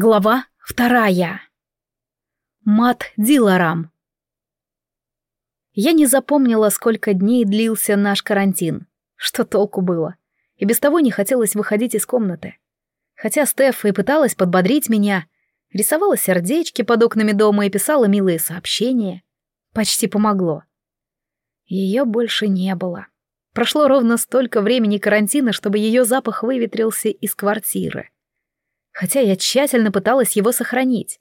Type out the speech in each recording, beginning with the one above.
Глава вторая. Мат Диларам. Я не запомнила, сколько дней длился наш карантин. Что толку было? И без того не хотелось выходить из комнаты. Хотя Стеф и пыталась подбодрить меня, рисовала сердечки под окнами дома и писала милые сообщения. Почти помогло. Ее больше не было. Прошло ровно столько времени карантина, чтобы ее запах выветрился из квартиры хотя я тщательно пыталась его сохранить.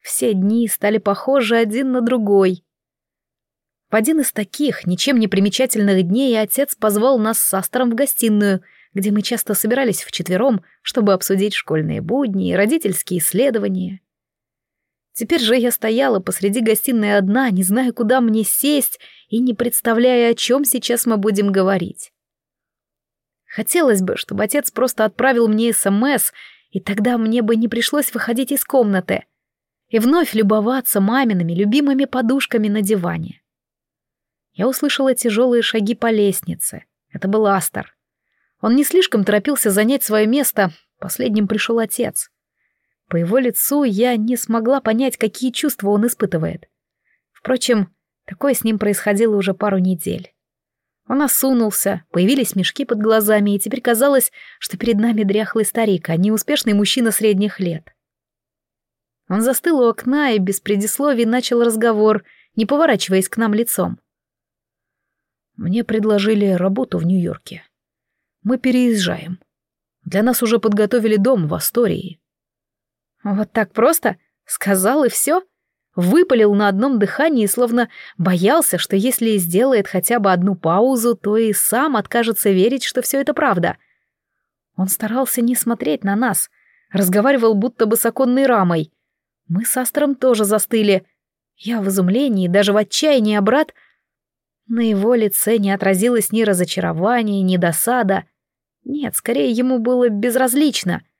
Все дни стали похожи один на другой. В один из таких, ничем не примечательных дней, отец позвал нас с Астером в гостиную, где мы часто собирались вчетвером, чтобы обсудить школьные будни и родительские исследования. Теперь же я стояла посреди гостиной одна, не зная, куда мне сесть и не представляя, о чем сейчас мы будем говорить. Хотелось бы, чтобы отец просто отправил мне СМС и тогда мне бы не пришлось выходить из комнаты и вновь любоваться мамиными любимыми подушками на диване. Я услышала тяжелые шаги по лестнице. Это был Астер. Он не слишком торопился занять свое место, последним пришел отец. По его лицу я не смогла понять, какие чувства он испытывает. Впрочем, такое с ним происходило уже пару недель. Он осунулся, появились мешки под глазами, и теперь казалось, что перед нами дряхлый старик, а не успешный мужчина средних лет. Он застыл у окна и без предисловий начал разговор, не поворачиваясь к нам лицом. Мне предложили работу в Нью-Йорке. Мы переезжаем. Для нас уже подготовили дом в Астории. Вот так просто? Сказал и все? — выпалил на одном дыхании, словно боялся, что если сделает хотя бы одну паузу, то и сам откажется верить, что все это правда. Он старался не смотреть на нас, разговаривал будто бы с оконной рамой. Мы с Астром тоже застыли. Я в изумлении, даже в отчаянии, а брат... На его лице не отразилось ни разочарования, ни досада. Нет, скорее ему было безразлично —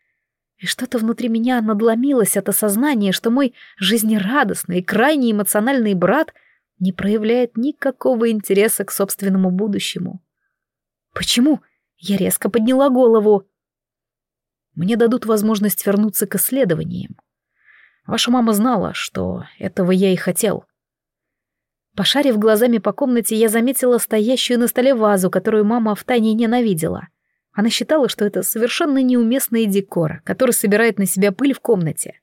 и что-то внутри меня надломилось от осознания, что мой жизнерадостный и крайне эмоциональный брат не проявляет никакого интереса к собственному будущему. Почему? Я резко подняла голову. Мне дадут возможность вернуться к исследованиям. Ваша мама знала, что этого я и хотел. Пошарив глазами по комнате, я заметила стоящую на столе вазу, которую мама втайне ненавидела — она считала, что это совершенно неуместный декор, который собирает на себя пыль в комнате.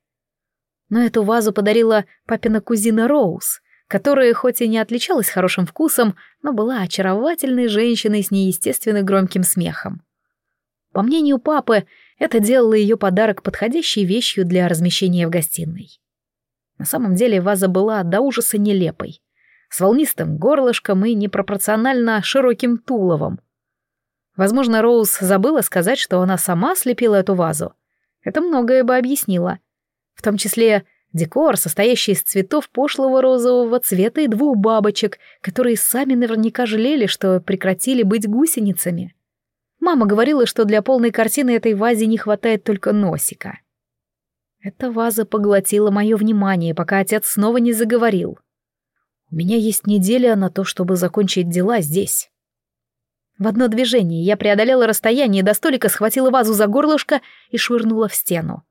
Но эту вазу подарила папина кузина Роуз, которая хоть и не отличалась хорошим вкусом, но была очаровательной женщиной с неестественно громким смехом. По мнению папы, это делало ее подарок подходящей вещью для размещения в гостиной. На самом деле ваза была до ужаса нелепой, с волнистым горлышком и непропорционально широким туловом, Возможно, Роуз забыла сказать, что она сама слепила эту вазу. Это многое бы объяснило. В том числе декор, состоящий из цветов пошлого розового цвета и двух бабочек, которые сами наверняка жалели, что прекратили быть гусеницами. Мама говорила, что для полной картины этой вазе не хватает только носика. Эта ваза поглотила мое внимание, пока отец снова не заговорил. «У меня есть неделя на то, чтобы закончить дела здесь». В одно движение я преодолела расстояние до столика, схватила вазу за горлышко и швырнула в стену.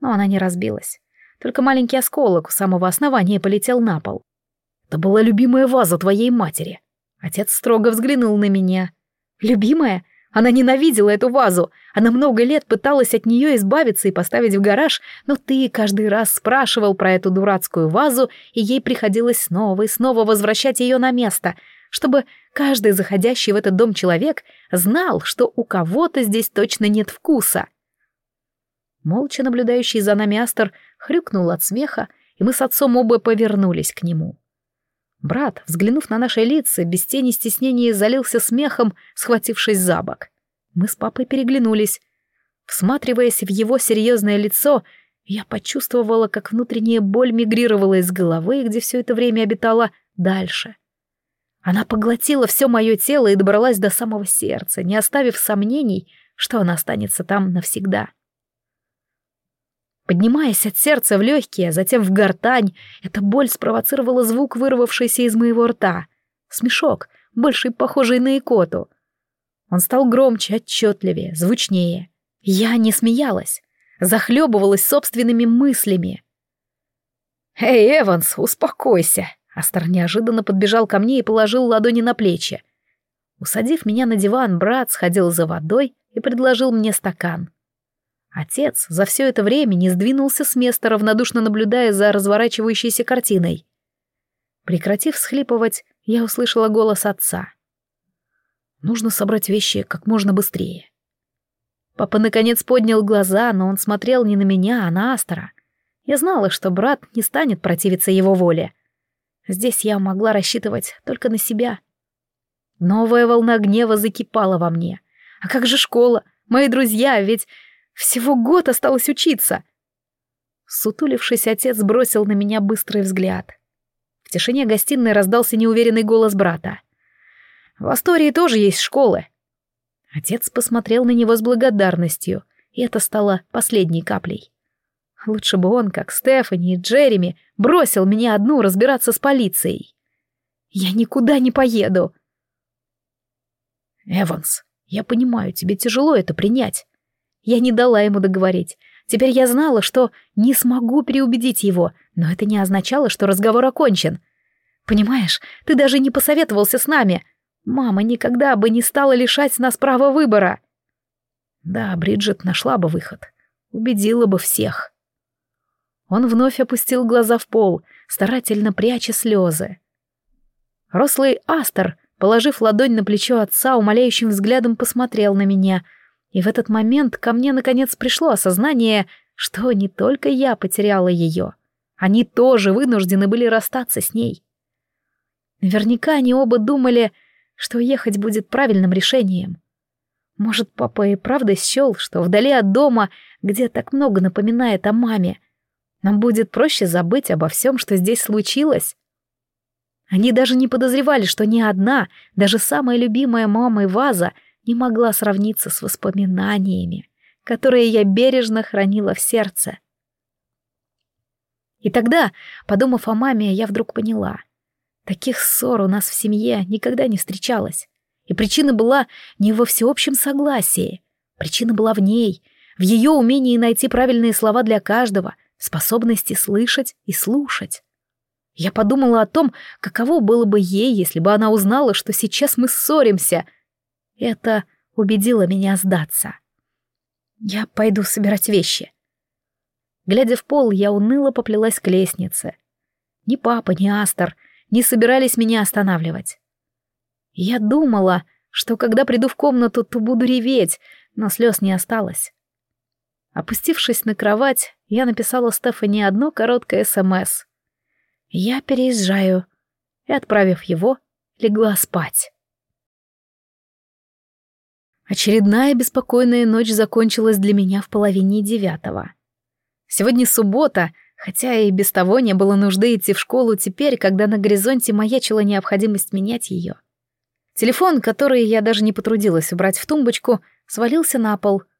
Но она не разбилась. Только маленький осколок у самого основания полетел на пол. «Это была любимая ваза твоей матери». Отец строго взглянул на меня. «Любимая? Она ненавидела эту вазу. Она много лет пыталась от нее избавиться и поставить в гараж, но ты каждый раз спрашивал про эту дурацкую вазу, и ей приходилось снова и снова возвращать ее на место, чтобы каждый заходящий в этот дом человек знал, что у кого-то здесь точно нет вкуса. Молча наблюдающий за нами Астер хрюкнул от смеха, и мы с отцом оба повернулись к нему. Брат, взглянув на наши лица, без тени стеснения залился смехом, схватившись за бок. Мы с папой переглянулись. Всматриваясь в его серьезное лицо, я почувствовала, как внутренняя боль мигрировала из головы, где все это время обитала, дальше — она поглотила все мое тело и добралась до самого сердца, не оставив сомнений, что она останется там навсегда. Поднимаясь от сердца в легкие, а затем в гортань, эта боль спровоцировала звук, вырвавшийся из моего рта. Смешок, больше похожий на икоту. Он стал громче, отчетливее, звучнее. Я не смеялась. захлебывалась собственными мыслями. «Эй, Эванс, успокойся!» Астер неожиданно подбежал ко мне и положил ладони на плечи. Усадив меня на диван, брат сходил за водой и предложил мне стакан. Отец за все это время не сдвинулся с места, равнодушно наблюдая за разворачивающейся картиной. Прекратив схлипывать, я услышала голос отца. «Нужно собрать вещи как можно быстрее». Папа наконец поднял глаза, но он смотрел не на меня, а на Астера. Я знала, что брат не станет противиться его воле. Здесь я могла рассчитывать только на себя. Новая волна гнева закипала во мне. А как же школа? Мои друзья, ведь всего год осталось учиться. Сутулившись, отец бросил на меня быстрый взгляд. В тишине гостиной раздался неуверенный голос брата. «В Астории тоже есть школы». Отец посмотрел на него с благодарностью, и это стало последней каплей. Лучше бы он, как Стефани и Джереми, бросил меня одну разбираться с полицией. Я никуда не поеду. Эванс, я понимаю, тебе тяжело это принять. Я не дала ему договорить. Теперь я знала, что не смогу переубедить его, но это не означало, что разговор окончен. Понимаешь, ты даже не посоветовался с нами. Мама никогда бы не стала лишать нас права выбора. Да, Бриджит нашла бы выход. Убедила бы всех. Он вновь опустил глаза в пол, старательно пряча слезы. Рослый Астер, положив ладонь на плечо отца, умоляющим взглядом посмотрел на меня, и в этот момент ко мне наконец пришло осознание, что не только я потеряла ее, они тоже вынуждены были расстаться с ней. Наверняка они оба думали, что ехать будет правильным решением. Может, папа и правда счел, что вдали от дома, где так много напоминает о маме, нам будет проще забыть обо всем, что здесь случилось. Они даже не подозревали, что ни одна, даже самая любимая мама ваза не могла сравниться с воспоминаниями, которые я бережно хранила в сердце. И тогда, подумав о маме, я вдруг поняла. Таких ссор у нас в семье никогда не встречалось. И причина была не во всеобщем согласии. Причина была в ней, в ее умении найти правильные слова для каждого — способности слышать и слушать. Я подумала о том, каково было бы ей, если бы она узнала, что сейчас мы ссоримся. Это убедило меня сдаться. Я пойду собирать вещи. Глядя в пол, я уныло поплелась к лестнице. Ни папа, ни Астер не собирались меня останавливать. Я думала, что когда приду в комнату, то буду реветь, но слез не осталось. Опустившись на кровать, я написала Стефани одно короткое СМС. «Я переезжаю», и, отправив его, легла спать. Очередная беспокойная ночь закончилась для меня в половине девятого. Сегодня суббота, хотя и без того не было нужды идти в школу теперь, когда на горизонте маячила необходимость менять ее. Телефон, который я даже не потрудилась убрать в тумбочку, свалился на пол —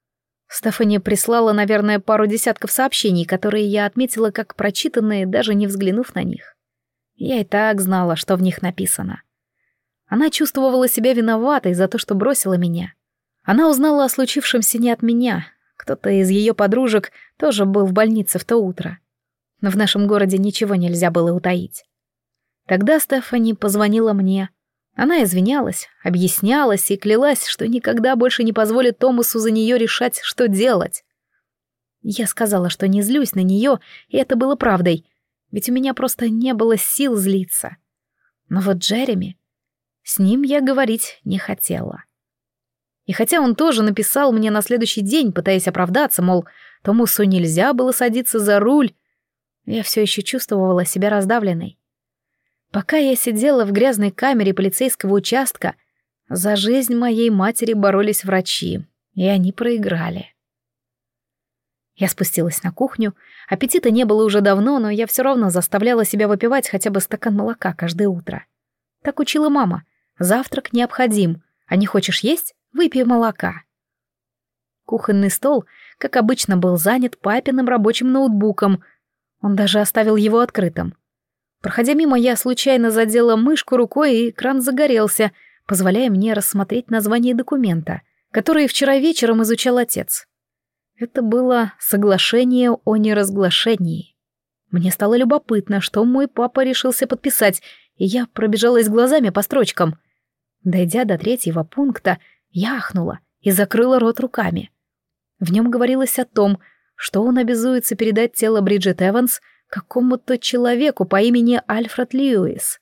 Стефани прислала, наверное, пару десятков сообщений, которые я отметила как прочитанные, даже не взглянув на них. Я и так знала, что в них написано. Она чувствовала себя виноватой за то, что бросила меня. Она узнала о случившемся не от меня. Кто-то из ее подружек тоже был в больнице в то утро. Но в нашем городе ничего нельзя было утаить. Тогда Стефани позвонила мне, она извинялась, объяснялась и клялась, что никогда больше не позволит Томасу за нее решать, что делать. Я сказала, что не злюсь на нее, и это было правдой, ведь у меня просто не было сил злиться. Но вот Джереми... С ним я говорить не хотела. И хотя он тоже написал мне на следующий день, пытаясь оправдаться, мол, Томасу нельзя было садиться за руль, я все еще чувствовала себя раздавленной. Пока я сидела в грязной камере полицейского участка, за жизнь моей матери боролись врачи, и они проиграли. Я спустилась на кухню. Аппетита не было уже давно, но я все равно заставляла себя выпивать хотя бы стакан молока каждое утро. Так учила мама. Завтрак необходим, а не хочешь есть — выпей молока. Кухонный стол, как обычно, был занят папиным рабочим ноутбуком. Он даже оставил его открытым. Проходя мимо, я случайно задела мышку рукой, и экран загорелся, позволяя мне рассмотреть название документа, который вчера вечером изучал отец. Это было соглашение о неразглашении. Мне стало любопытно, что мой папа решился подписать, и я пробежалась глазами по строчкам. Дойдя до третьего пункта, я ахнула и закрыла рот руками. В нем говорилось о том, что он обязуется передать тело Бриджит Эванс какому-то человеку по имени Альфред Льюис.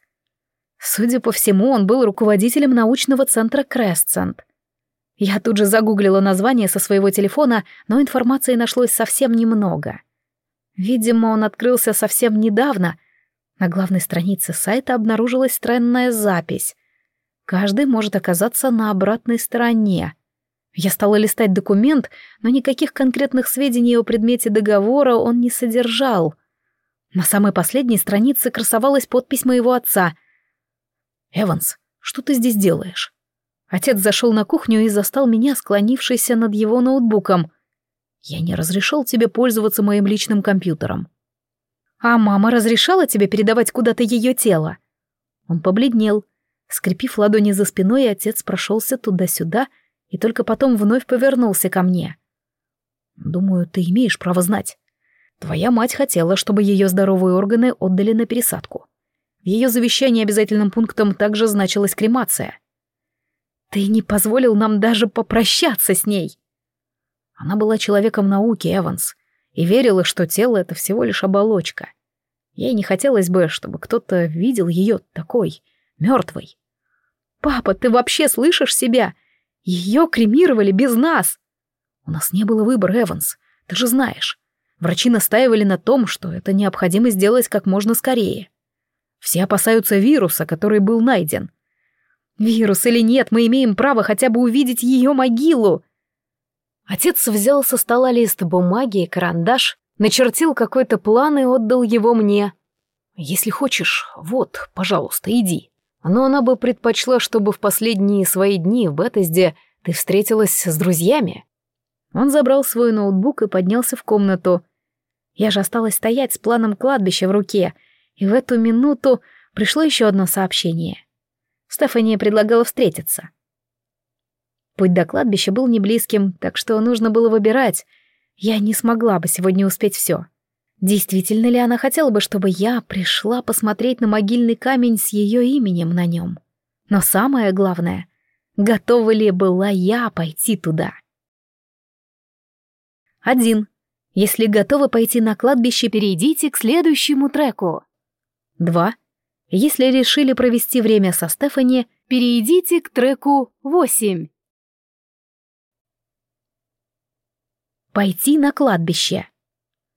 Судя по всему, он был руководителем научного центра Крестсент. Я тут же загуглила название со своего телефона, но информации нашлось совсем немного. Видимо, он открылся совсем недавно. На главной странице сайта обнаружилась странная запись. Каждый может оказаться на обратной стороне. Я стала листать документ, но никаких конкретных сведений о предмете договора он не содержал. На самой последней странице красовалась подпись моего отца. «Эванс, что ты здесь делаешь?» Отец зашел на кухню и застал меня, склонившейся над его ноутбуком. «Я не разрешал тебе пользоваться моим личным компьютером». «А мама разрешала тебе передавать куда-то ее тело?» Он побледнел. Скрепив ладони за спиной, отец прошелся туда-сюда и только потом вновь повернулся ко мне. «Думаю, ты имеешь право знать. Твоя мать хотела, чтобы ее здоровые органы отдали на пересадку. В ее завещании обязательным пунктом также значилась кремация. Ты не позволил нам даже попрощаться с ней. Она была человеком науки, Эванс, и верила, что тело — это всего лишь оболочка. Ей не хотелось бы, чтобы кто-то видел ее такой, мертвой. «Папа, ты вообще слышишь себя? Ее кремировали без нас!» «У нас не было выбора, Эванс, ты же знаешь. Врачи настаивали на том, что это необходимо сделать как можно скорее. Все опасаются вируса, который был найден. Вирус или нет, мы имеем право хотя бы увидеть ее могилу. Отец взял со стола лист бумаги и карандаш, начертил какой-то план и отдал его мне. «Если хочешь, вот, пожалуйста, иди. Но она бы предпочла, чтобы в последние свои дни в Бетезде ты встретилась с друзьями». Он забрал свой ноутбук и поднялся в комнату. Я же осталась стоять с планом кладбища в руке, и в эту минуту пришло еще одно сообщение. Стефания предлагала встретиться. Путь до кладбища был не близким, так что нужно было выбирать. Я не смогла бы сегодня успеть все. Действительно ли она хотела бы, чтобы я пришла посмотреть на могильный камень с ее именем на нем? Но самое главное, готова ли была я пойти туда? Один. Если готовы пойти на кладбище, перейдите к следующему треку. Два. Если решили провести время со Стефани, перейдите к треку 8. Пойти на кладбище.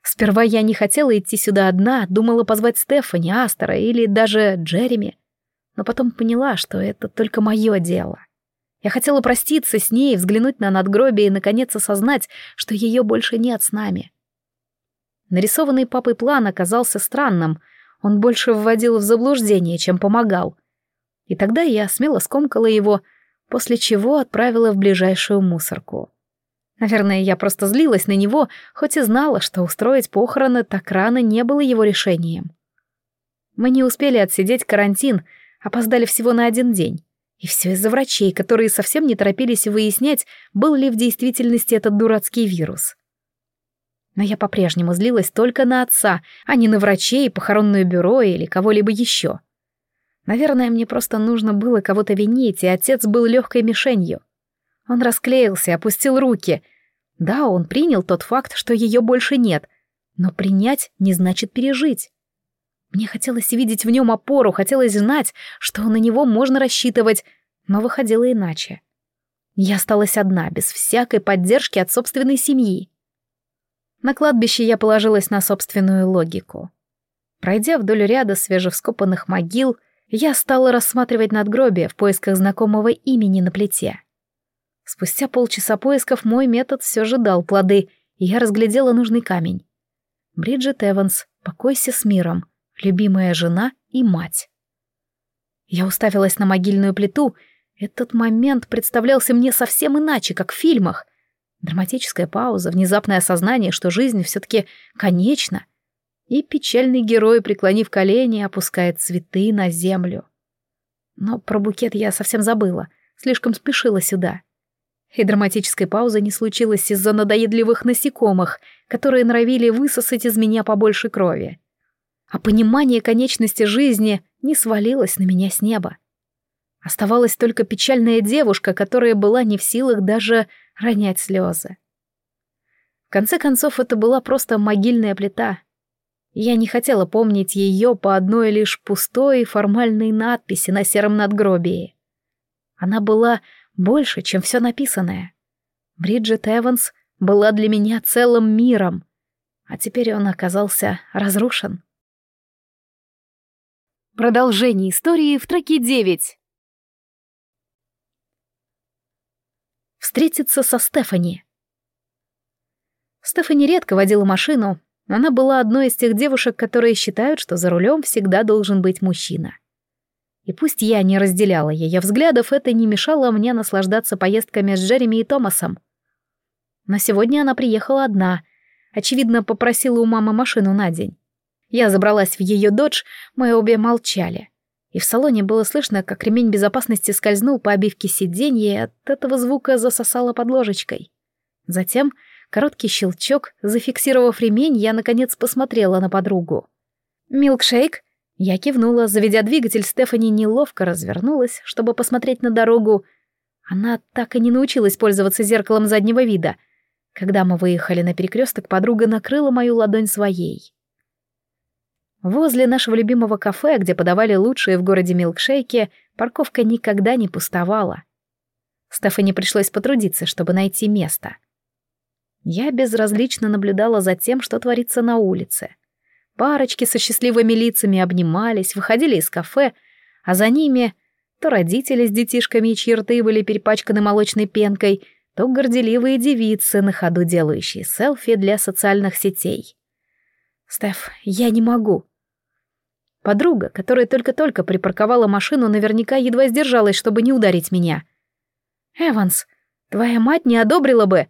Сперва я не хотела идти сюда одна, думала позвать Стефани, Астера или даже Джереми. Но потом поняла, что это только мое дело. Я хотела проститься с ней, взглянуть на надгробие и, наконец, осознать, что ее больше нет с нами. Нарисованный папой план оказался странным — он больше вводил в заблуждение, чем помогал. И тогда я смело скомкала его, после чего отправила в ближайшую мусорку. Наверное, я просто злилась на него, хоть и знала, что устроить похороны так рано не было его решением. Мы не успели отсидеть карантин, опоздали всего на один день. И все из-за врачей, которые совсем не торопились выяснять, был ли в действительности этот дурацкий вирус. Но я по-прежнему злилась только на отца, а не на врачей, похоронное бюро или кого-либо еще. Наверное, мне просто нужно было кого-то винить, и отец был легкой мишенью. Он расклеился, опустил руки. Да, он принял тот факт, что ее больше нет, но принять не значит пережить. Мне хотелось видеть в нем опору, хотелось знать, что на него можно рассчитывать, но выходило иначе. Я осталась одна, без всякой поддержки от собственной семьи. На кладбище я положилась на собственную логику. Пройдя вдоль ряда свежевскопанных могил, я стала рассматривать надгробие в поисках знакомого имени на плите. Спустя полчаса поисков мой метод все же дал плоды, и я разглядела нужный камень. Бриджит Эванс, покойся с миром, любимая жена и мать. Я уставилась на могильную плиту. Этот момент представлялся мне совсем иначе, как в фильмах. Драматическая пауза, внезапное осознание, что жизнь все-таки конечна. И печальный герой, преклонив колени, опускает цветы на землю. Но про букет я совсем забыла, слишком спешила сюда. И драматической паузы не случилось из-за надоедливых насекомых, которые норовили высосать из меня побольше крови. А понимание конечности жизни не свалилось на меня с неба. Оставалась только печальная девушка, которая была не в силах даже ронять слезы. В конце концов, это была просто могильная плита. Я не хотела помнить ее по одной лишь пустой формальной надписи на сером надгробии. Она была больше, чем все написанное. Бриджит Эванс была для меня целым миром, а теперь он оказался разрушен. Продолжение истории в траке 9. Встретиться со Стефани. Стефани редко водила машину. Она была одной из тех девушек, которые считают, что за рулем всегда должен быть мужчина. И пусть я не разделяла ее взглядов, это не мешало мне наслаждаться поездками с Джереми и Томасом. Но сегодня она приехала одна. Очевидно, попросила у мамы машину на день. Я забралась в ее додж, мы обе молчали. И в салоне было слышно, как ремень безопасности скользнул по обивке сиденья, и от этого звука засосало под ложечкой. Затем Короткий щелчок, зафиксировав ремень, я, наконец, посмотрела на подругу. «Милкшейк?» Я кивнула, заведя двигатель, Стефани неловко развернулась, чтобы посмотреть на дорогу. Она так и не научилась пользоваться зеркалом заднего вида. Когда мы выехали на перекресток, подруга накрыла мою ладонь своей. Возле нашего любимого кафе, где подавали лучшие в городе милкшейки, парковка никогда не пустовала. Стефани пришлось потрудиться, чтобы найти место — я безразлично наблюдала за тем, что творится на улице. Парочки со счастливыми лицами обнимались, выходили из кафе, а за ними то родители с детишками, чьи рты были перепачканы молочной пенкой, то горделивые девицы, на ходу делающие селфи для социальных сетей. «Стеф, я не могу». Подруга, которая только-только припарковала машину, наверняка едва сдержалась, чтобы не ударить меня. «Эванс, твоя мать не одобрила бы...»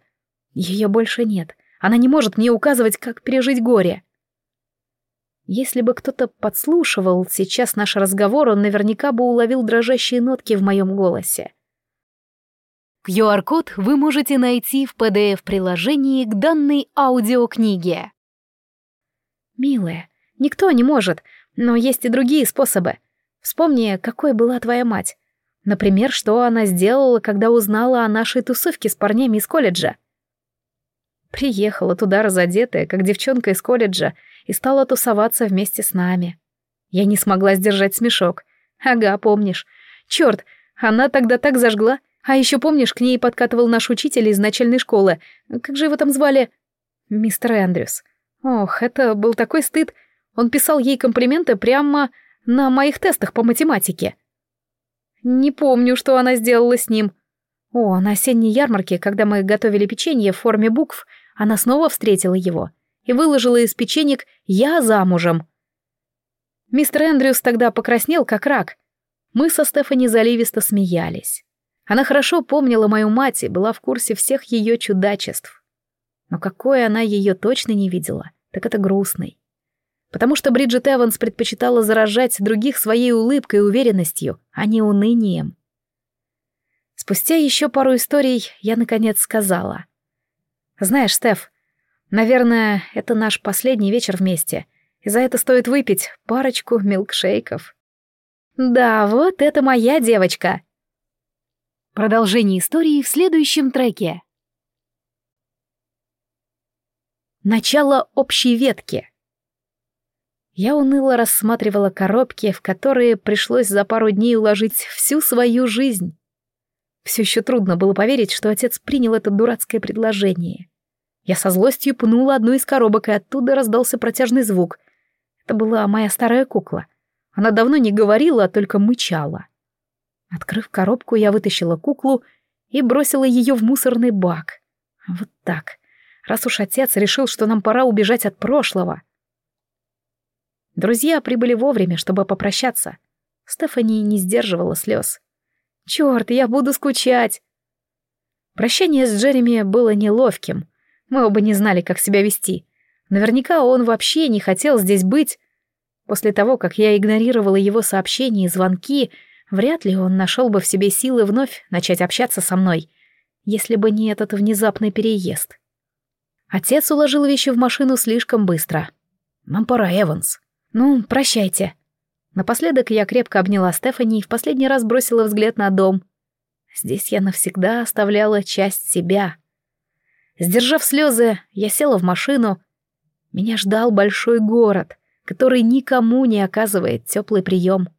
Ее больше нет. Она не может мне указывать, как пережить горе. Если бы кто-то подслушивал сейчас наш разговор, он наверняка бы уловил дрожащие нотки в моем голосе. QR-код вы можете найти в PDF-приложении к данной аудиокниге. Милая, никто не может, но есть и другие способы. Вспомни, какой была твоя мать. Например, что она сделала, когда узнала о нашей тусовке с парнями из колледжа. Приехала туда разодетая, как девчонка из колледжа, и стала тусоваться вместе с нами. Я не смогла сдержать смешок. Ага, помнишь. Черт, она тогда так зажгла. А еще помнишь, к ней подкатывал наш учитель из начальной школы. Как же его там звали? Мистер Эндрюс. Ох, это был такой стыд. Он писал ей комплименты прямо на моих тестах по математике. Не помню, что она сделала с ним. О, на осенней ярмарке, когда мы готовили печенье в форме букв, она снова встретила его и выложила из печенек «Я замужем». Мистер Эндрюс тогда покраснел, как рак. Мы со Стефани заливисто смеялись. Она хорошо помнила мою мать и была в курсе всех ее чудачеств. Но какой она ее точно не видела, так это грустный. Потому что Бриджит Эванс предпочитала заражать других своей улыбкой и уверенностью, а не унынием. Спустя еще пару историй я, наконец, сказала. Знаешь, Стеф, наверное, это наш последний вечер вместе, и за это стоит выпить парочку милкшейков. Да, вот это моя девочка. Продолжение истории в следующем треке. Начало общей ветки. Я уныло рассматривала коробки, в которые пришлось за пару дней уложить всю свою жизнь. Все еще трудно было поверить, что отец принял это дурацкое предложение. Я со злостью пнула одну из коробок, и оттуда раздался протяжный звук. Это была моя старая кукла. Она давно не говорила, а только мычала. Открыв коробку, я вытащила куклу и бросила ее в мусорный бак. Вот так. Раз уж отец решил, что нам пора убежать от прошлого. Друзья прибыли вовремя, чтобы попрощаться. Стефани не сдерживала слез. «Черт, я буду скучать!» Прощание с Джереми было неловким. Мы оба не знали, как себя вести. Наверняка он вообще не хотел здесь быть. После того, как я игнорировала его сообщения и звонки, вряд ли он нашел бы в себе силы вновь начать общаться со мной. если бы не этот внезапный переезд. Отец уложил вещи в машину слишком быстро. «Нам пора, Эванс». «Ну, прощайте». Напоследок я крепко обняла Стефани и в последний раз бросила взгляд на дом. Здесь я навсегда оставляла часть себя. Сдержав слезы, я села в машину. Меня ждал большой город, который никому не оказывает теплый прием.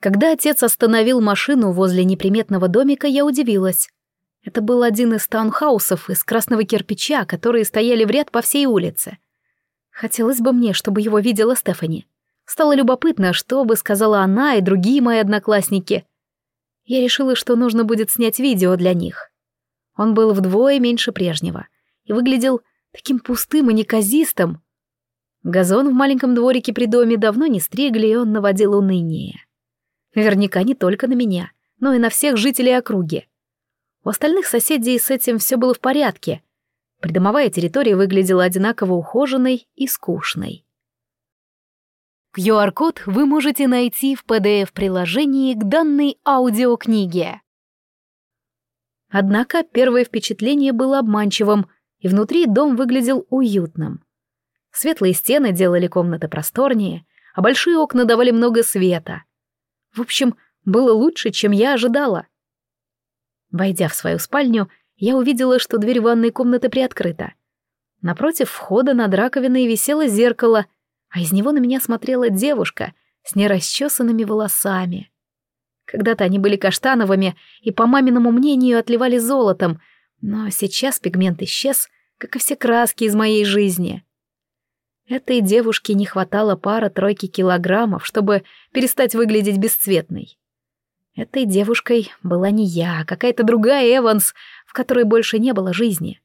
Когда отец остановил машину возле неприметного домика, я удивилась. Это был один из таунхаусов из красного кирпича, которые стояли в ряд по всей улице. Хотелось бы мне, чтобы его видела Стефани. Стало любопытно, что бы сказала она и другие мои одноклассники. Я решила, что нужно будет снять видео для них. Он был вдвое меньше прежнего и выглядел таким пустым и неказистым. Газон в маленьком дворике при доме давно не стригли, и он наводил уныние. Наверняка не только на меня, но и на всех жителей округи. У остальных соседей с этим все было в порядке. Придомовая территория выглядела одинаково ухоженной и скучной. QR-код вы можете найти в PDF-приложении к данной аудиокниге. Однако первое впечатление было обманчивым, и внутри дом выглядел уютным. Светлые стены делали комнаты просторнее, а большие окна давали много света. В общем, было лучше, чем я ожидала. Войдя в свою спальню, я увидела, что дверь ванной комнаты приоткрыта. Напротив входа над раковиной висело зеркало, а из него на меня смотрела девушка с нерасчесанными волосами. Когда-то они были каштановыми и, по маминому мнению, отливали золотом, но сейчас пигмент исчез, как и все краски из моей жизни. Этой девушке не хватало пара-тройки килограммов, чтобы перестать выглядеть бесцветной. Этой девушкой была не я, а какая-то другая Эванс, в которой больше не было жизни.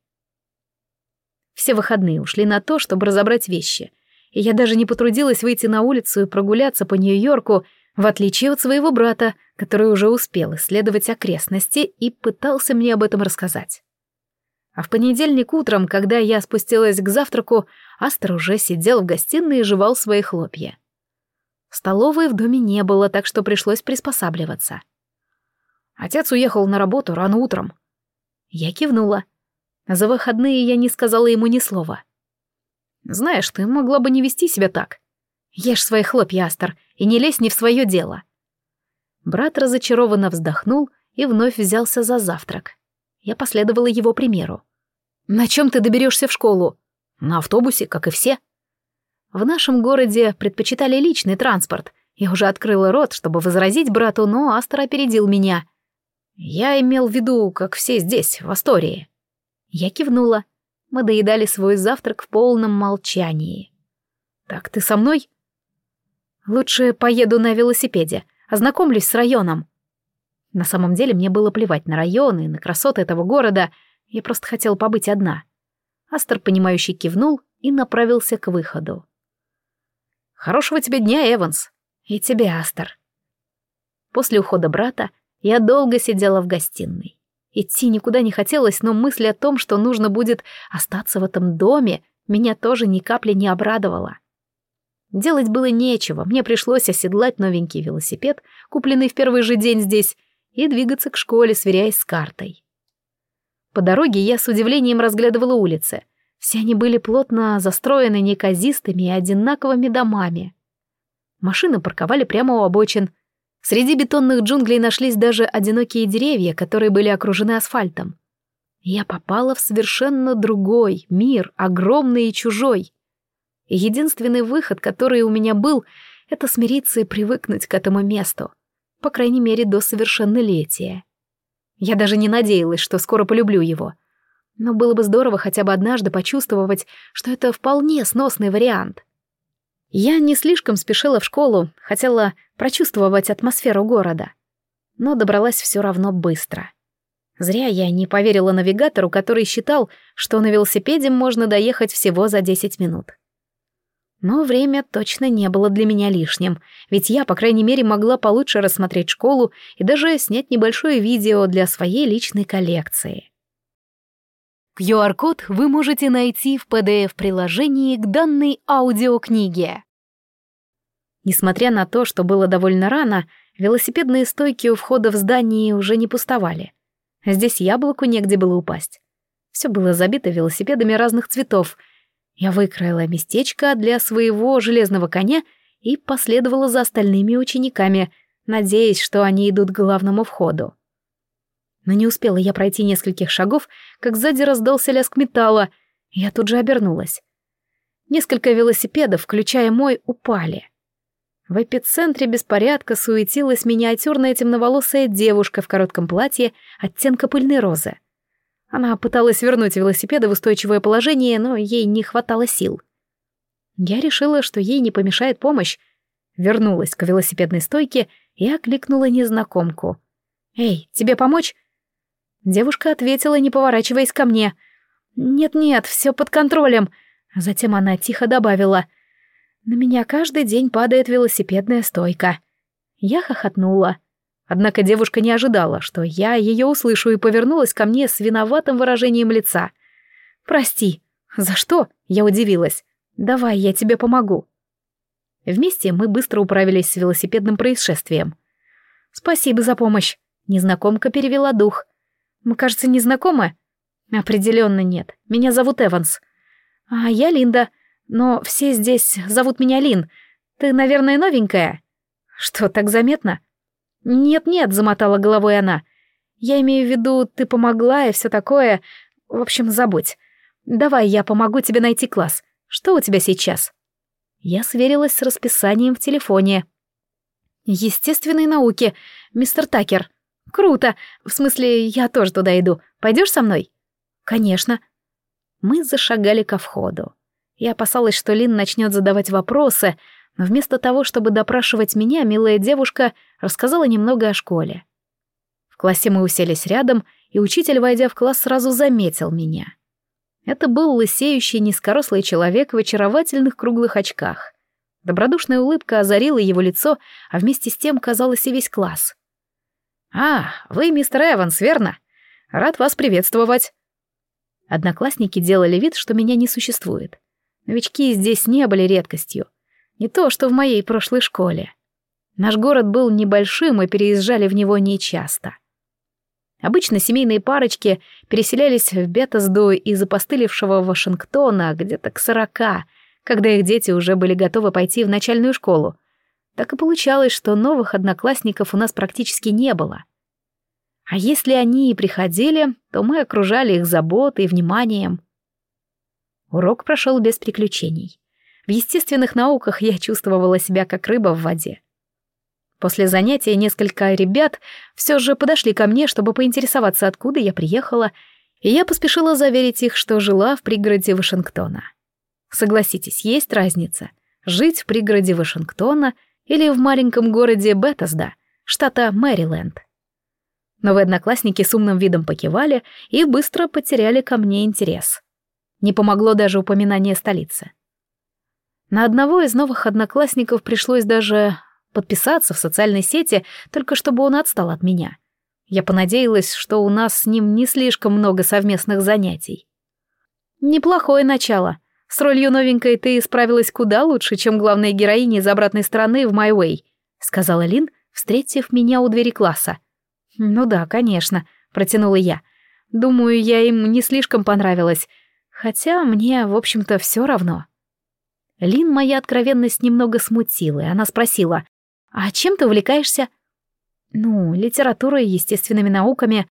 Все выходные ушли на то, чтобы разобрать вещи, и я даже не потрудилась выйти на улицу и прогуляться по Нью-Йорку, в отличие от своего брата, который уже успел исследовать окрестности и пытался мне об этом рассказать. А в понедельник утром, когда я спустилась к завтраку, Астер уже сидел в гостиной и жевал свои хлопья. Столовой в доме не было, так что пришлось приспосабливаться. Отец уехал на работу рано утром. Я кивнула. За выходные я не сказала ему ни слова. «Знаешь, ты могла бы не вести себя так. Ешь свои хлопья, Астер, и не лезь не в свое дело». Брат разочарованно вздохнул и вновь взялся за завтрак. Я последовала его примеру. «На чем ты доберешься в школу?» «На автобусе, как и все». В нашем городе предпочитали личный транспорт. Я уже открыла рот, чтобы возразить брату, но Астер опередил меня. Я имел в виду, как все здесь, в Астории. Я кивнула. Мы доедали свой завтрак в полном молчании. «Так ты со мной?» «Лучше поеду на велосипеде, ознакомлюсь с районом». На самом деле мне было плевать на районы и на красоты этого города, я просто хотела побыть одна. Астер, понимающий, кивнул и направился к выходу. «Хорошего тебе дня, Эванс!» «И тебе, Астер!» После ухода брата я долго сидела в гостиной. Идти никуда не хотелось, но мысль о том, что нужно будет остаться в этом доме, меня тоже ни капли не обрадовала. Делать было нечего, мне пришлось оседлать новенький велосипед, купленный в первый же день здесь, и двигаться к школе, сверяясь с картой. По дороге я с удивлением разглядывала улицы. Все они были плотно застроены неказистыми и одинаковыми домами. Машины парковали прямо у обочин. Среди бетонных джунглей нашлись даже одинокие деревья, которые были окружены асфальтом. Я попала в совершенно другой мир, огромный и чужой. Единственный выход, который у меня был, это смириться и привыкнуть к этому месту по крайней мере, до совершеннолетия. Я даже не надеялась, что скоро полюблю его. Но было бы здорово хотя бы однажды почувствовать, что это вполне сносный вариант. Я не слишком спешила в школу, хотела прочувствовать атмосферу города. Но добралась все равно быстро. Зря я не поверила навигатору, который считал, что на велосипеде можно доехать всего за 10 минут. Но время точно не было для меня лишним, ведь я, по крайней мере, могла получше рассмотреть школу и даже снять небольшое видео для своей личной коллекции. QR-код вы можете найти в PDF-приложении к данной аудиокниге. Несмотря на то, что было довольно рано, велосипедные стойки у входа в здание уже не пустовали. Здесь яблоку негде было упасть. Все было забито велосипедами разных цветов. Я выкроила местечко для своего железного коня и последовала за остальными учениками, надеясь, что они идут к главному входу. Но не успела я пройти нескольких шагов, как сзади раздался лязг металла. Я тут же обернулась. Несколько велосипедов, включая мой, упали. В эпицентре беспорядка суетилась миниатюрная темноволосая девушка в коротком платье оттенка пыльной розы. Она пыталась вернуть велосипеды в устойчивое положение, но ей не хватало сил. Я решила, что ей не помешает помощь. Вернулась к велосипедной стойке и окликнула незнакомку. «Эй, тебе помочь?» Девушка ответила, не поворачиваясь ко мне. «Нет-нет, все под контролем». Затем она тихо добавила. «На меня каждый день падает велосипедная стойка». Я хохотнула. Однако девушка не ожидала, что я ее услышу, и повернулась ко мне с виноватым выражением лица. «Прости». «За что?» — я удивилась. «Давай, я тебе помогу». Вместе мы быстро управились с велосипедным происшествием. «Спасибо за помощь», — незнакомка перевела дух. «Мы, кажется, не знакомы?» «Определенно нет. Меня зовут Эванс». «А я Линда. Но все здесь зовут меня Лин. Ты, наверное, новенькая?» «Что, так заметно?» «Нет-нет», — замотала головой она. «Я имею в виду, ты помогла и все такое. В общем, забудь. Давай я помогу тебе найти класс. Что у тебя сейчас?» Я сверилась с расписанием в телефоне. «Естественные науки, мистер Такер. Круто. В смысле, я тоже туда иду. Пойдешь со мной?» «Конечно». Мы зашагали ко входу. Я опасалась, что Лин начнет задавать вопросы, но вместо того, чтобы допрашивать меня, милая девушка рассказала немного о школе. В классе мы уселись рядом, и учитель, войдя в класс, сразу заметил меня. Это был лысеющий низкорослый человек в очаровательных круглых очках. Добродушная улыбка озарила его лицо, а вместе с тем казалось и весь класс. «А, вы мистер Эванс, верно? Рад вас приветствовать». Одноклассники делали вид, что меня не существует. Новички здесь не были редкостью. Не то, что в моей прошлой школе. Наш город был небольшим, и переезжали в него нечасто. Обычно семейные парочки переселялись в Бетасду из опостылевшего Вашингтона где-то к сорока, когда их дети уже были готовы пойти в начальную школу. Так и получалось, что новых одноклассников у нас практически не было. А если они и приходили, то мы окружали их заботой и вниманием. Урок прошел без приключений. В естественных науках я чувствовала себя как рыба в воде. После занятия несколько ребят все же подошли ко мне, чтобы поинтересоваться, откуда я приехала, и я поспешила заверить их, что жила в пригороде Вашингтона. Согласитесь, есть разница — жить в пригороде Вашингтона или в маленьком городе Беттесда, штата Мэриленд. Новые одноклассники с умным видом покивали и быстро потеряли ко мне интерес. Не помогло даже упоминание столицы. На одного из новых одноклассников пришлось даже подписаться в социальной сети, только чтобы он отстал от меня. Я понадеялась, что у нас с ним не слишком много совместных занятий. Неплохое начало. С ролью новенькой ты справилась куда лучше, чем главная героиня из обратной стороны в My Way, сказала Лин, встретив меня у двери класса. Ну да, конечно, протянула я. Думаю, я им не слишком понравилась, хотя мне, в общем-то, все равно. Лин моя откровенность немного смутила, и она спросила, «А чем ты увлекаешься?» «Ну, литературой, естественными науками.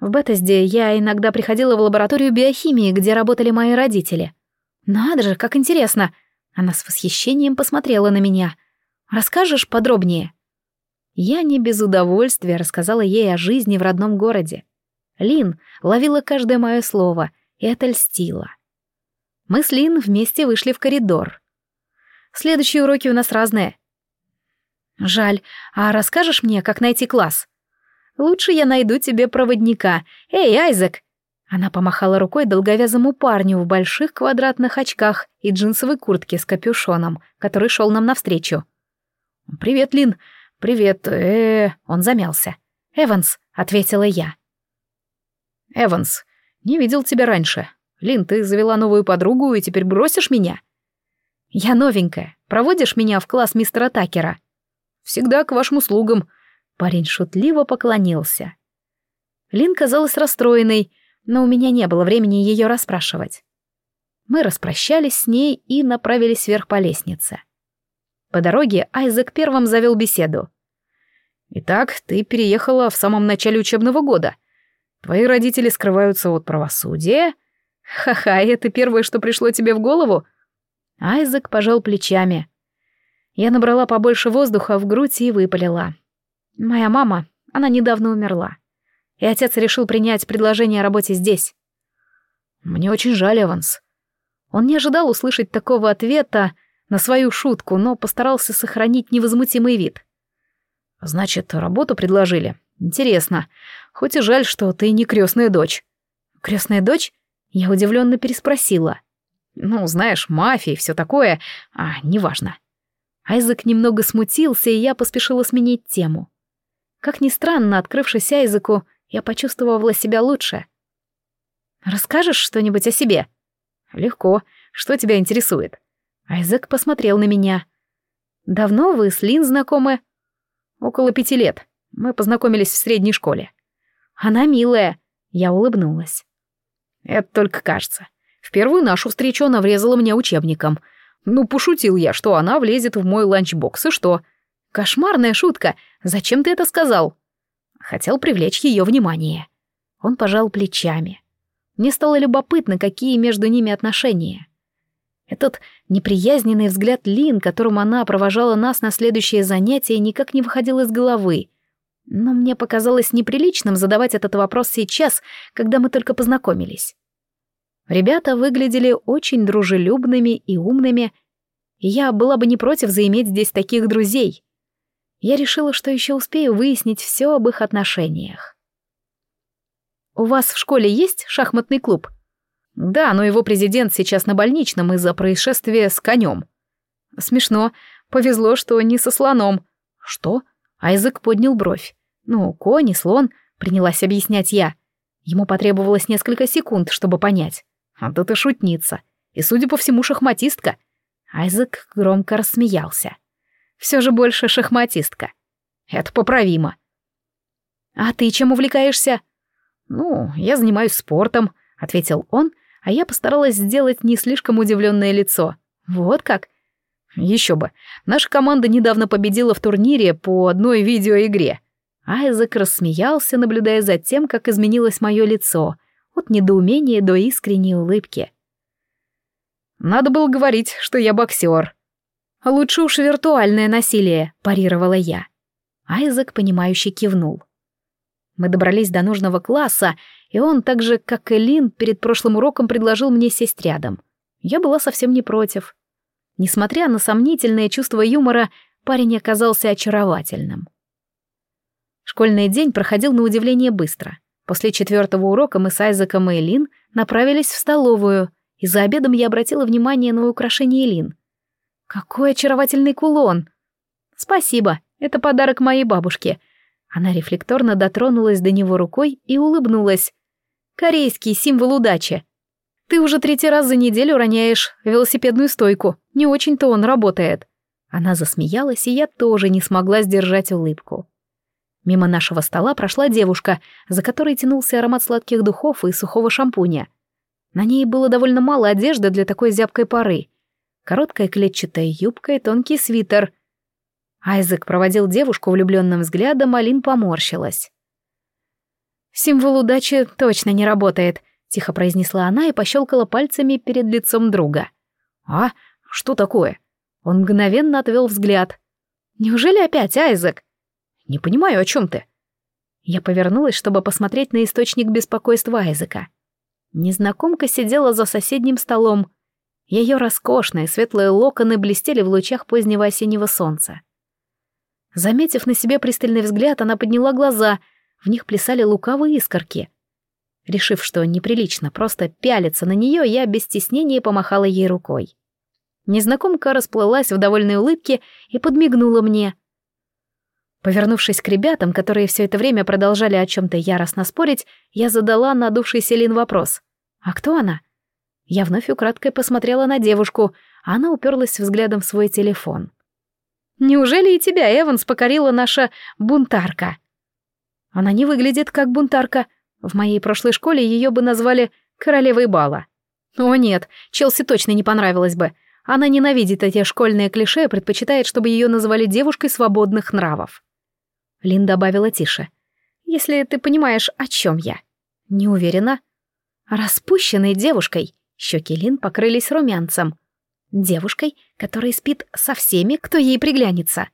В Бетезде я иногда приходила в лабораторию биохимии, где работали мои родители. Надо же, как интересно!» Она с восхищением посмотрела на меня. «Расскажешь подробнее?» Я не без удовольствия рассказала ей о жизни в родном городе. Лин ловила каждое мое слово, и это льстило. Мы с Лин вместе вышли в коридор. Следующие уроки у нас разные. Жаль, а расскажешь мне, как найти класс? Лучше я найду тебе проводника. Эй, Айзек! Она помахала рукой долговязому парню в больших квадратных очках и джинсовой куртке с капюшоном, который шел нам навстречу. «Привет, Лин. Привет, э, -э Он замялся. «Эванс», — ответила я. «Эванс, не видел тебя раньше. Лин, ты завела новую подругу и теперь бросишь меня? Я новенькая. Проводишь меня в класс мистера Такера? Всегда к вашим услугам. Парень шутливо поклонился. Лин казалась расстроенной, но у меня не было времени ее расспрашивать. Мы распрощались с ней и направились вверх по лестнице. По дороге Айзек первым завел беседу. «Итак, ты переехала в самом начале учебного года. Твои родители скрываются от правосудия?» «Ха-ха, это первое, что пришло тебе в голову?» Айзек пожал плечами. Я набрала побольше воздуха в грудь и выпалила. «Моя мама, она недавно умерла. И отец решил принять предложение о работе здесь». «Мне очень жаль, Эванс». Он не ожидал услышать такого ответа на свою шутку, но постарался сохранить невозмутимый вид. «Значит, работу предложили. Интересно. Хоть и жаль, что ты не крестная дочь». «Крестная дочь?» Я удивленно переспросила. «Ну, знаешь, мафия и все такое, а неважно». Айзек немного смутился, и я поспешила сменить тему. Как ни странно, открывшись Айзеку, я почувствовала себя лучше. «Расскажешь что-нибудь о себе?» «Легко. Что тебя интересует?» Айзек посмотрел на меня. «Давно вы с Лин знакомы?» «Около пяти лет. Мы познакомились в средней школе». «Она милая». Я улыбнулась. Это только кажется. В первую нашу встречу она врезала мне учебником. Ну, пошутил я, что она влезет в мой ланчбокс, и что? Кошмарная шутка. Зачем ты это сказал? Хотел привлечь ее внимание. Он пожал плечами. Мне стало любопытно, какие между ними отношения. Этот неприязненный взгляд Лин, которым она провожала нас на следующее занятие, никак не выходил из головы. Но мне показалось неприличным задавать этот вопрос сейчас, когда мы только познакомились. Ребята выглядели очень дружелюбными и умными, и я была бы не против заиметь здесь таких друзей. Я решила, что еще успею выяснить все об их отношениях. «У вас в школе есть шахматный клуб?» «Да, но его президент сейчас на больничном из-за происшествия с конем». «Смешно. Повезло, что не со слоном». «Что?» Айзек поднял бровь. «Ну, конь и слон», — принялась объяснять я. Ему потребовалось несколько секунд, чтобы понять. «А да ты шутница. И, судя по всему, шахматистка». Айзек громко рассмеялся. «Все же больше шахматистка. Это поправимо». «А ты чем увлекаешься?» «Ну, я занимаюсь спортом», — ответил он, а я постаралась сделать не слишком удивленное лицо. «Вот как?» «Еще бы. Наша команда недавно победила в турнире по одной видеоигре. Айзек рассмеялся, наблюдая за тем, как изменилось мое лицо, от недоумения до искренней улыбки. «Надо было говорить, что я боксер». «Лучше уж виртуальное насилие», — парировала я. Айзек, понимающе кивнул. Мы добрались до нужного класса, и он, так же, как и Лин, перед прошлым уроком предложил мне сесть рядом. Я была совсем не против. Несмотря на сомнительное чувство юмора, парень оказался очаровательным. Школьный день проходил на удивление быстро. После четвертого урока мы с Айзеком и Элин направились в столовую, и за обедом я обратила внимание на украшение Элин. «Какой очаровательный кулон!» «Спасибо, это подарок моей бабушке». Она рефлекторно дотронулась до него рукой и улыбнулась. «Корейский символ удачи. Ты уже третий раз за неделю роняешь велосипедную стойку. Не очень-то он работает». Она засмеялась, и я тоже не смогла сдержать улыбку. Мимо нашего стола прошла девушка, за которой тянулся аромат сладких духов и сухого шампуня. На ней было довольно мало одежды для такой зябкой поры. Короткая клетчатая юбка и тонкий свитер. Айзек проводил девушку влюбленным взглядом, а Лин поморщилась. «Символ удачи точно не работает», — тихо произнесла она и пощелкала пальцами перед лицом друга. «А? Что такое?» Он мгновенно отвел взгляд. «Неужели опять Айзек?» «Не понимаю, о чем ты?» Я повернулась, чтобы посмотреть на источник беспокойства Айзека. Незнакомка сидела за соседним столом. Ее роскошные светлые локоны блестели в лучах позднего осеннего солнца. Заметив на себе пристальный взгляд, она подняла глаза, в них плясали лукавые искорки. Решив, что неприлично просто пялиться на нее, я без стеснения помахала ей рукой. Незнакомка расплылась в довольной улыбке и подмигнула мне — Повернувшись к ребятам, которые все это время продолжали о чем-то яростно спорить, я задала надувшийся Лин вопрос. «А кто она?» Я вновь украдкой посмотрела на девушку, а она уперлась взглядом в свой телефон. «Неужели и тебя, Эванс, покорила наша бунтарка?» «Она не выглядит как бунтарка», В моей прошлой школе ее бы назвали королевой бала. О нет, Челси точно не понравилось бы. Она ненавидит эти школьные клише и предпочитает, чтобы ее называли девушкой свободных нравов. Лин добавила тише. «Если ты понимаешь, о чем я». «Не уверена». «Распущенной девушкой». Щеки Лин покрылись румянцем. «Девушкой, которая спит со всеми, кто ей приглянется».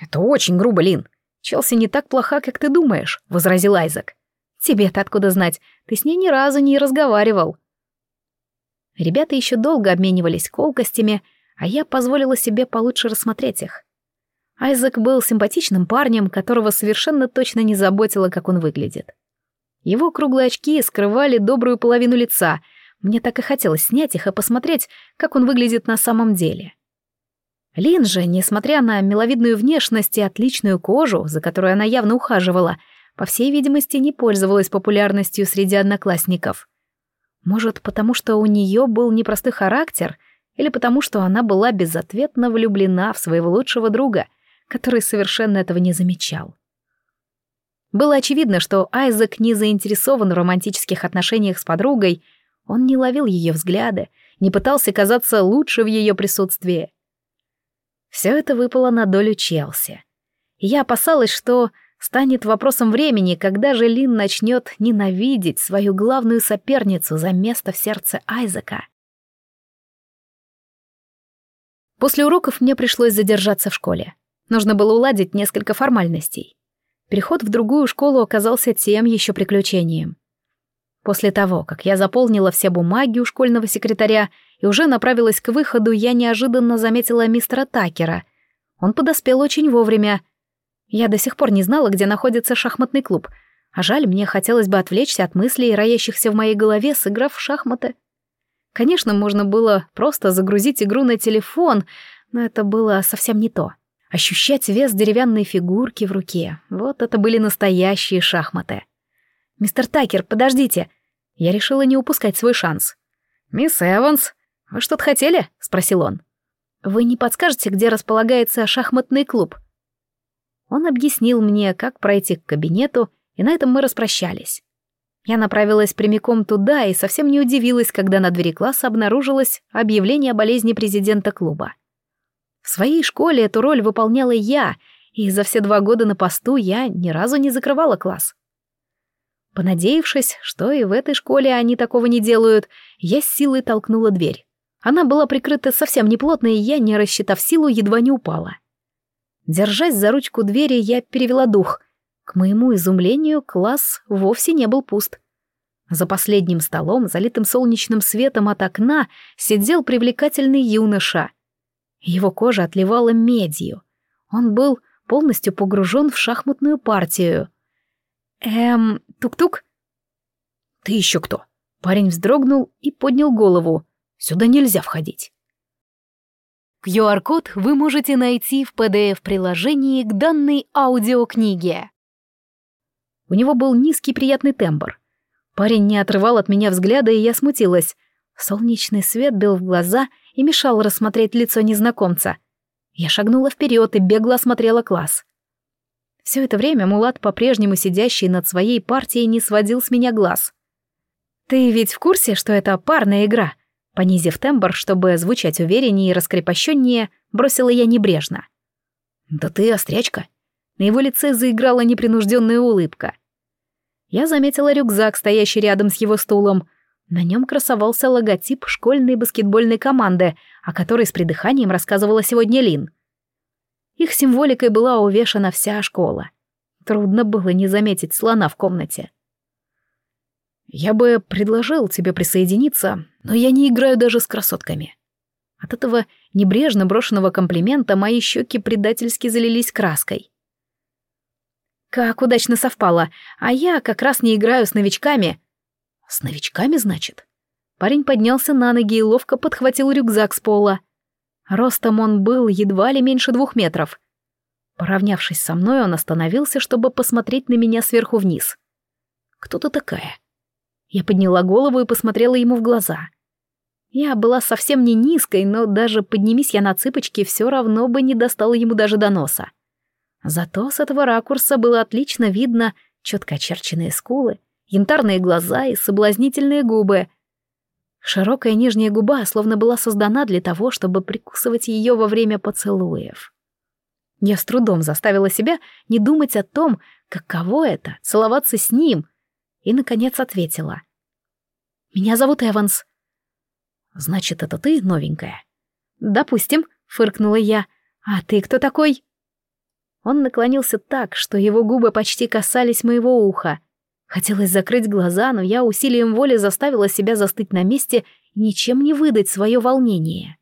«Это очень грубо, Лин. Челси не так плоха, как ты думаешь», — возразил Айзек. «Тебе-то откуда знать? Ты с ней ни разу не разговаривал». Ребята еще долго обменивались колкостями, а я позволила себе получше рассмотреть их. Айзек был симпатичным парнем, которого совершенно точно не заботило, как он выглядит. Его круглые очки скрывали добрую половину лица. Мне так и хотелось снять их и посмотреть, как он выглядит на самом деле. Лин же, несмотря на миловидную внешность и отличную кожу, за которой она явно ухаживала, по всей видимости, не пользовалась популярностью среди одноклассников. Может, потому что у нее был непростой характер, или потому что она была безответно влюблена в своего лучшего друга, который совершенно этого не замечал. Было очевидно, что Айзек не заинтересован в романтических отношениях с подругой, он не ловил ее взгляды, не пытался казаться лучше в ее присутствии. Все это выпало на долю Челси. я опасалась, что станет вопросом времени, когда же Лин начнет ненавидеть свою главную соперницу за место в сердце Айзека. После уроков мне пришлось задержаться в школе. Нужно было уладить несколько формальностей. Переход в другую школу оказался тем еще приключением. После того, как я заполнила все бумаги у школьного секретаря и уже направилась к выходу, я неожиданно заметила мистера Такера. Он подоспел очень вовремя. Я до сих пор не знала, где находится шахматный клуб, а жаль, мне хотелось бы отвлечься от мыслей, роящихся в моей голове, сыграв в шахматы. Конечно, можно было просто загрузить игру на телефон, но это было совсем не то. Ощущать вес деревянной фигурки в руке — вот это были настоящие шахматы. «Мистер Такер, подождите!» Я решила не упускать свой шанс. «Мисс Эванс, «Вы что-то хотели?» — спросил он. «Вы не подскажете, где располагается шахматный клуб?» Он объяснил мне, как пройти к кабинету, и на этом мы распрощались. Я направилась прямиком туда и совсем не удивилась, когда на двери класса обнаружилось объявление о болезни президента клуба. В своей школе эту роль выполняла я, и за все два года на посту я ни разу не закрывала класс. Понадеявшись, что и в этой школе они такого не делают, я с силой толкнула дверь. Она была прикрыта совсем неплотно, и я, не рассчитав силу, едва не упала. Держась за ручку двери, я перевела дух. К моему изумлению, класс вовсе не был пуст. За последним столом, залитым солнечным светом от окна, сидел привлекательный юноша. Его кожа отливала медью. Он был полностью погружен в шахматную партию. «Эм, тук-тук?» «Ты еще кто?» Парень вздрогнул и поднял голову. Сюда нельзя входить. QR-код вы можете найти в PDF-приложении к данной аудиокниге. У него был низкий приятный тембр. Парень не отрывал от меня взгляда, и я смутилась. Солнечный свет бил в глаза и мешал рассмотреть лицо незнакомца. Я шагнула вперед и бегло осмотрела класс. Все это время Мулат, по-прежнему сидящий над своей партией, не сводил с меня глаз. «Ты ведь в курсе, что это парная игра?» Понизив тембр, чтобы звучать увереннее и раскрепощеннее, бросила я небрежно. «Да ты острячка!» На его лице заиграла непринужденная улыбка. Я заметила рюкзак, стоящий рядом с его стулом. На нем красовался логотип школьной баскетбольной команды, о которой с придыханием рассказывала сегодня Лин. Их символикой была увешана вся школа. Трудно было не заметить слона в комнате. Я бы предложил тебе присоединиться, но я не играю даже с красотками. От этого небрежно брошенного комплимента мои щеки предательски залились краской. Как удачно совпало, а я как раз не играю с новичками. С новичками, значит? Парень поднялся на ноги и ловко подхватил рюкзак с пола. Ростом он был едва ли меньше двух метров. Поравнявшись со мной, он остановился, чтобы посмотреть на меня сверху вниз. «Кто ты такая?» Я подняла голову и посмотрела ему в глаза. Я была совсем не низкой, но даже поднимись я на цыпочки, все равно бы не достала ему даже до носа. Зато с этого ракурса было отлично видно четко очерченные скулы, янтарные глаза и соблазнительные губы. Широкая нижняя губа словно была создана для того, чтобы прикусывать ее во время поцелуев. Я с трудом заставила себя не думать о том, каково это — целоваться с ним, и, наконец, ответила. «Меня зовут Эванс». «Значит, это ты новенькая?» «Допустим», — фыркнула я. «А ты кто такой?» Он наклонился так, что его губы почти касались моего уха. Хотелось закрыть глаза, но я усилием воли заставила себя застыть на месте и ничем не выдать свое волнение.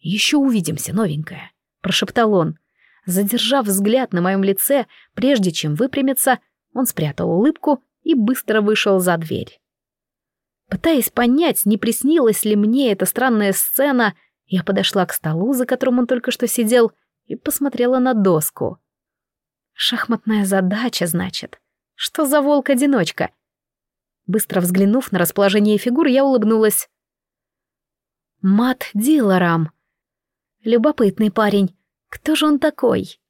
«Еще увидимся, новенькая», — прошептал он. Задержав взгляд на моем лице, прежде чем выпрямиться, он спрятал улыбку и быстро вышел за дверь. Пытаясь понять, не приснилась ли мне эта странная сцена, я подошла к столу, за которым он только что сидел, и посмотрела на доску. Шахматная задача, значит. Что за волк-одиночка? Быстро взглянув на расположение фигур, я улыбнулась. Мат Диларам. Любопытный парень. Кто же он такой?